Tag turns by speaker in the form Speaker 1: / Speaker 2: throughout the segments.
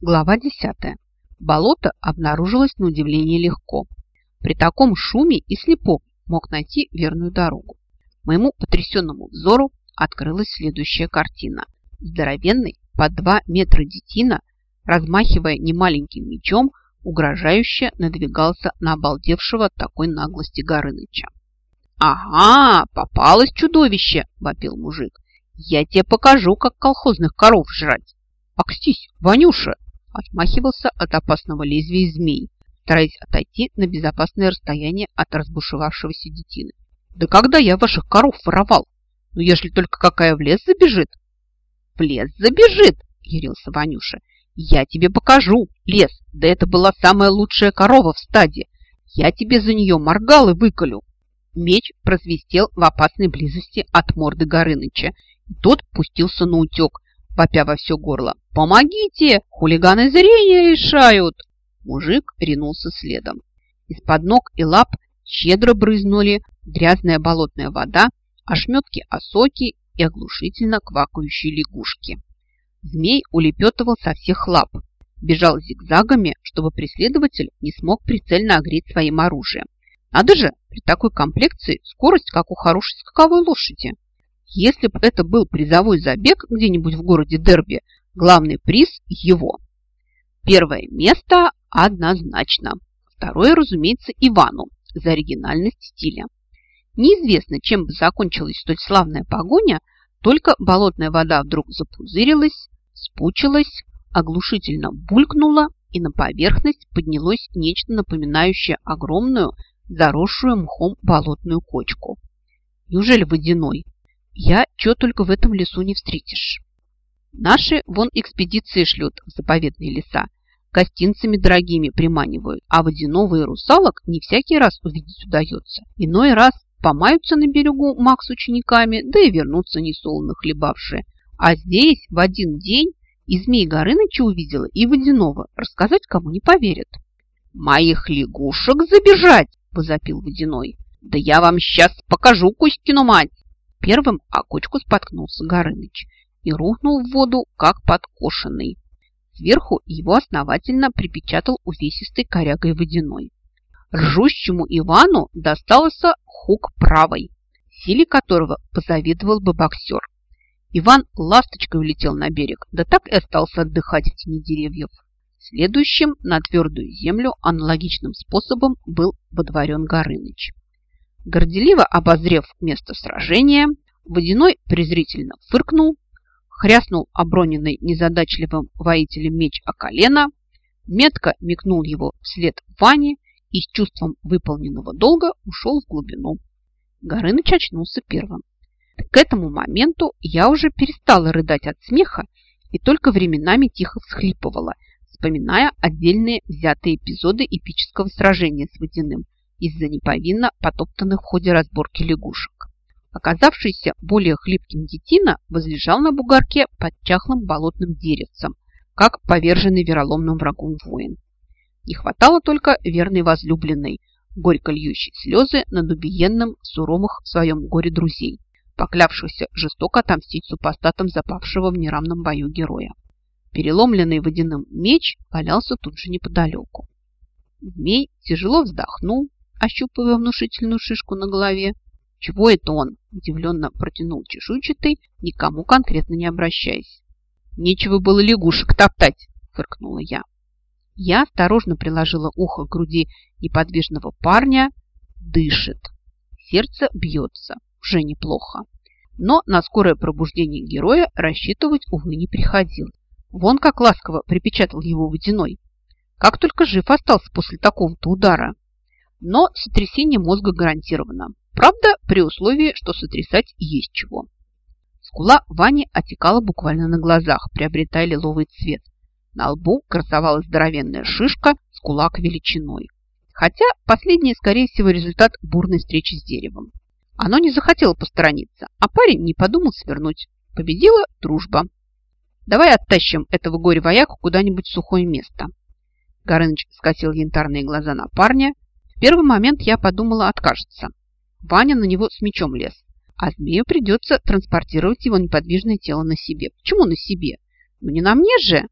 Speaker 1: Глава 10. Болото обнаружилось на удивление легко. При таком шуме и слепок мог найти верную дорогу. Моему потрясенному взору открылась следующая картина. Здоровенный, под два метра детина, размахивая немаленьким мечом, угрожающе надвигался на обалдевшего от такой наглости Горыныча. «Ага, попалось чудовище!» – вопил мужик. «Я тебе покажу, как колхозных коров жрать!» «Акстись, Ванюша!» Отмахивался от опасного лезвия змей, стараясь отойти на безопасное расстояние от разбушевавшегося детины. «Да когда я ваших коров воровал? Ну, если только какая в лес забежит!» «В лес забежит!» – ярился Ванюша. «Я тебе покажу, лес, да это была самая лучшая корова в стаде. Я тебе за нее моргал и выколю!» Меч просвистел в опасной близости от морды Горыныча, и тот пустился на утек, вопя во все горло. «Помогите! Хулиганы зрения решают!» Мужик ринулся следом. Из-под ног и лап щедро брызнули грязная болотная вода, ошметки осоки и оглушительно квакающие лягушки. Змей улепетывал со всех лап, бежал зигзагами, чтобы преследователь не смог прицельно огреть своим оружием. Надо же, при такой комплекции скорость, как у хорошей скаковой лошади. Если бы это был призовой забег где-нибудь в городе Дерби, главный приз его. Первое место однозначно. Второе, разумеется, Ивану за оригинальность стиля. Неизвестно, чем бы закончилась столь славная погоня, только болотная вода вдруг запузырилась, спучилась, оглушительно булькнула, и на поверхность поднялось нечто напоминающее огромную, заросшую мхом болотную кочку. Неужели водяной? Я что только в этом лесу не встретишь. Наши вон экспедиции шлют в заповедные леса, гостинцами дорогими приманивают, а водяного и русалок не всякий раз увидеть удается. Иной раз помаются на берегу маг с учениками, да и вернутся несолоно хлебавшие. А здесь в один день и змей Горыныча увидела, и водяного. Рассказать кому не поверят. «Моих лягушек забежать!» – возопил водяной. «Да я вам сейчас покажу Кузькину мать!» Первым о кочку споткнулся Горыныч и рухнул в воду, как подкошенный. Сверху его основательно припечатал увесистой корягой водяной. Ржущему Ивану достался хук правой, силе которого позавидовал бы боксер. Иван ласточкой улетел на берег, да так и остался отдыхать в тени деревьев. Следующим на твердую землю аналогичным способом был водворен Горыныч. Горделиво обозрев место сражения, Водяной презрительно фыркнул, хряснул оброненный незадачливым воителем меч о колено, метко мигнул его вслед Ване и с чувством выполненного долга ушел в глубину. Горыныч очнулся первым. К этому моменту я уже перестала рыдать от смеха и только временами тихо всхлипывала, вспоминая отдельные взятые эпизоды эпического сражения с водяным – из-за неповинно потоптанных в ходе разборки лягушек. Оказавшийся более хлипким детина возлежал на бугорке под чахлым болотным деревцем, как поверженный вероломным врагом воин. Не хватало только верной возлюбленной, горько льющей слезы над убиенным суровых в своем горе друзей, поклявшихся жестоко отомстить супостатам запавшего в неравном бою героя. Переломленный водяным меч валялся тут же неподалеку. Змей тяжело вздохнул, ощупывая внушительную шишку на голове. «Чего это он?» – удивленно протянул чешуйчатый, никому конкретно не обращаясь. «Нечего было лягушек топтать!» – фыркнула я. Я осторожно приложила ухо к груди неподвижного парня. Дышит. Сердце бьется. Уже неплохо. Но на скорое пробуждение героя рассчитывать, увы, не приходилось. Вон как ласково припечатал его водяной. Как только жив остался после такого-то удара но сотрясение мозга гарантировано. Правда, при условии, что сотрясать есть чего. Скула Вани отекала буквально на глазах, приобретая лиловый цвет. На лбу красовалась здоровенная шишка с кулак величиной. Хотя последний, скорее всего, результат бурной встречи с деревом. Оно не захотело посторониться, а парень не подумал свернуть. Победила дружба. Давай оттащим этого горе-вояку куда-нибудь в сухое место. Горыныч скосил янтарные глаза на парня первый момент я подумала откажется. Ваня на него с мечом лез, а змею придется транспортировать его неподвижное тело на себе. Почему на себе? Ну не на мне же!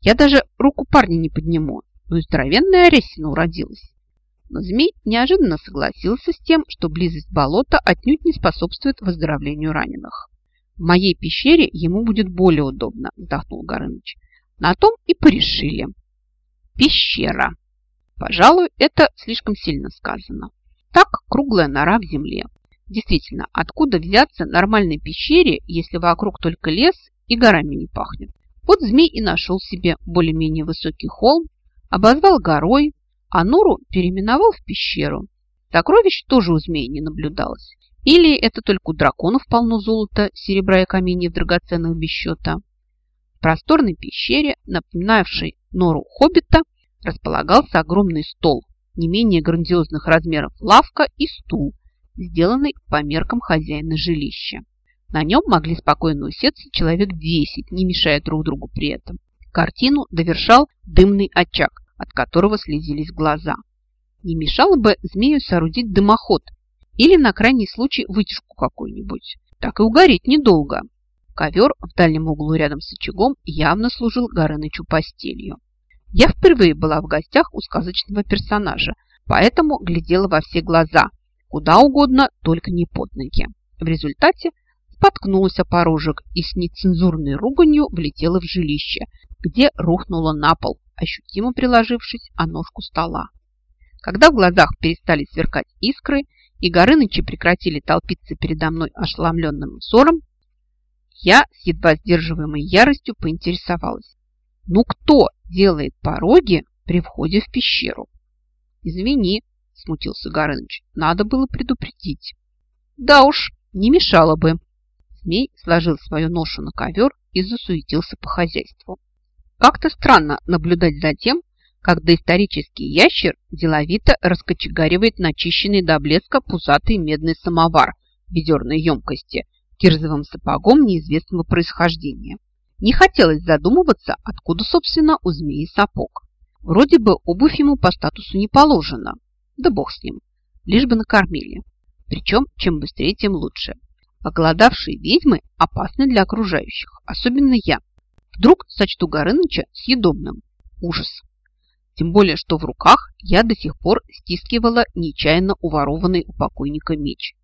Speaker 1: Я даже руку парня не подниму, но и здоровенная Аресина уродилась. Но змей неожиданно согласился с тем, что близость болота отнюдь не способствует выздоровлению раненых. В моей пещере ему будет более удобно, вздохнул Горыныч. На том и порешили. Пещера. Пожалуй, это слишком сильно сказано. Так круглая нора в земле. Действительно, откуда взяться нормальной пещере, если вокруг только лес и горами не пахнет? Вот змей и нашел себе более-менее высокий холм, обозвал горой, а нору переименовал в пещеру. Сокровищ тоже у змеи не наблюдалось. Или это только у драконов полно золота, серебра и каменьев драгоценных без счета. В просторной пещере, напоминавшей нору хоббита, располагался огромный стол, не менее грандиозных размеров лавка и стул, сделанный по меркам хозяина жилища. На нем могли спокойно усеться человек 10, не мешая друг другу при этом. Картину довершал дымный очаг, от которого слезились глаза. Не мешало бы змею соорудить дымоход или на крайний случай вытяжку какую-нибудь. Так и угореть недолго. Ковер в дальнем углу рядом с очагом явно служил Горынычу постелью. Я впервые была в гостях у сказочного персонажа, поэтому глядела во все глаза, куда угодно, только не под ноги. В результате споткнулась о порожек и с нецензурной руганью влетела в жилище, где рухнула на пол, ощутимо приложившись о ножку стола. Когда в глазах перестали сверкать искры и Горынычи прекратили толпиться передо мной ошеломленным взором, я с едва сдерживаемой яростью поинтересовалась. Ну кто делает пороги при входе в пещеру? Извини, смутился Горыныч, надо было предупредить. Да уж, не мешало бы. Змей сложил свою ношу на ковер и засуетился по хозяйству. Как-то странно наблюдать за тем, как доисторический ящер деловито раскочегаривает начищенный до блеска пузатый медный самовар в ведерной емкости кирзовым сапогом неизвестного происхождения. Не хотелось задумываться, откуда, собственно, у змеи сапог. Вроде бы обувь ему по статусу не положена. Да бог с ним. Лишь бы накормили. Причем, чем быстрее, тем лучше. Оголодавшие ведьмы опасны для окружающих, особенно я. Вдруг сочту Горыныча съедобным. Ужас. Тем более, что в руках я до сих пор стискивала нечаянно уворованный у покойника меч.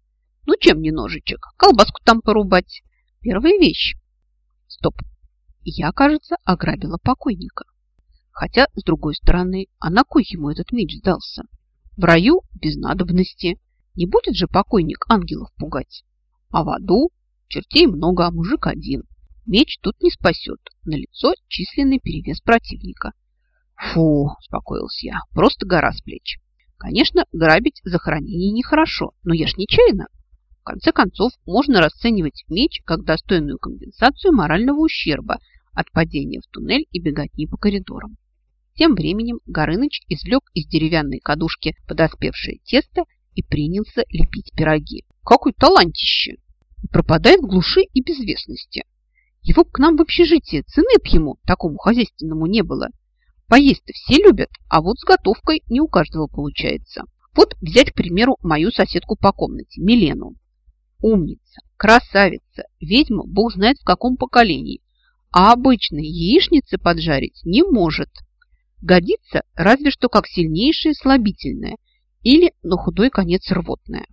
Speaker 1: Ну, чем не ножичек? Колбаску там порубать. Первая вещь. Стоп я, кажется, ограбила покойника. Хотя, с другой стороны, а на кой ему этот меч сдался? В раю без надобности. Не будет же покойник ангелов пугать. А в аду чертей много, а мужик один. Меч тут не спасет. На лицо численный перевес противника. Фу, успокоился я, просто гора с плеч. Конечно, грабить захоронение нехорошо, но я ж нечаянно. В конце концов, можно расценивать меч как достойную компенсацию морального ущерба от падения в туннель и беготни по коридорам. Тем временем Горыныч извлек из деревянной кадушки подоспевшее тесто и принялся лепить пироги. Какой талантище! пропадает в глуши и безвестности. Его к нам в общежитие цены б ему, такому хозяйственному, не было. Поесть-то все любят, а вот с готовкой не у каждого получается. Вот взять, к примеру, мою соседку по комнате, Милену. Умница, красавица, ведьма, бог знает в каком поколении, а обычной яичницы поджарить не может. Годится разве что как сильнейшее слабительное или на худой конец рвотное.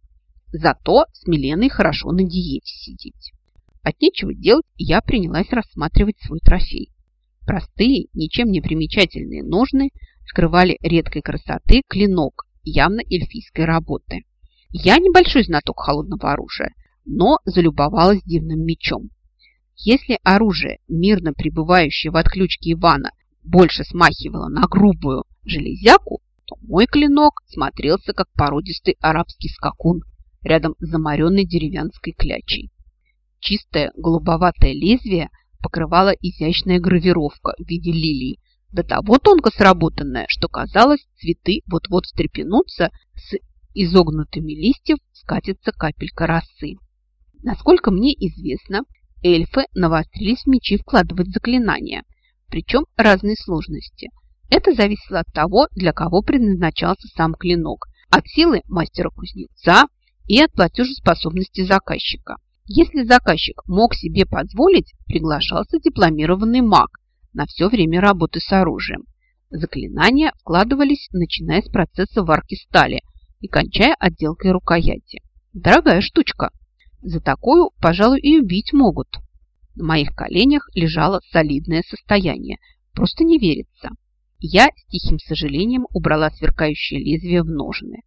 Speaker 1: Зато с Миленой хорошо на диете сидеть. От нечего делать я принялась рассматривать свой трофей. Простые, ничем не примечательные ножны скрывали редкой красоты клинок явно эльфийской работы. Я небольшой знаток холодного оружия, но залюбовалась дивным мечом. Если оружие, мирно пребывающее в отключке Ивана, больше смахивало на грубую железяку, то мой клинок смотрелся как породистый арабский скакун рядом с замаренной деревянской клячей. Чистое голубоватое лезвие покрывала изящная гравировка в виде лилий, до того тонко сработанная, что казалось, цветы вот-вот встрепенутся, с изогнутыми листьев скатится капелька росы. Насколько мне известно, эльфы навострились мечи вкладывать заклинания, причем разной сложности. Это зависело от того, для кого предназначался сам клинок, от силы мастера-кузнеца и от платежеспособности заказчика. Если заказчик мог себе позволить, приглашался дипломированный маг, на все время работы с оружием. Заклинания вкладывались, начиная с процесса варки стали и кончая отделкой рукояти. Дорогая штучка. За такую, пожалуй, и убить могут. На моих коленях лежало солидное состояние. Просто не верится. Я с тихим сожалением убрала сверкающее лезвие в ножны.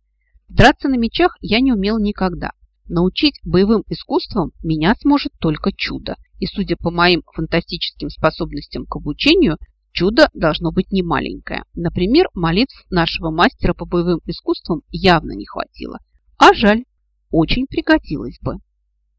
Speaker 1: Драться на мечах я не умел никогда. Научить боевым искусствам меня сможет только чудо. И судя по моим фантастическим способностям к обучению, чудо должно быть немаленькое. Например, молитв нашего мастера по боевым искусствам явно не хватило. А жаль, очень пригодилось бы.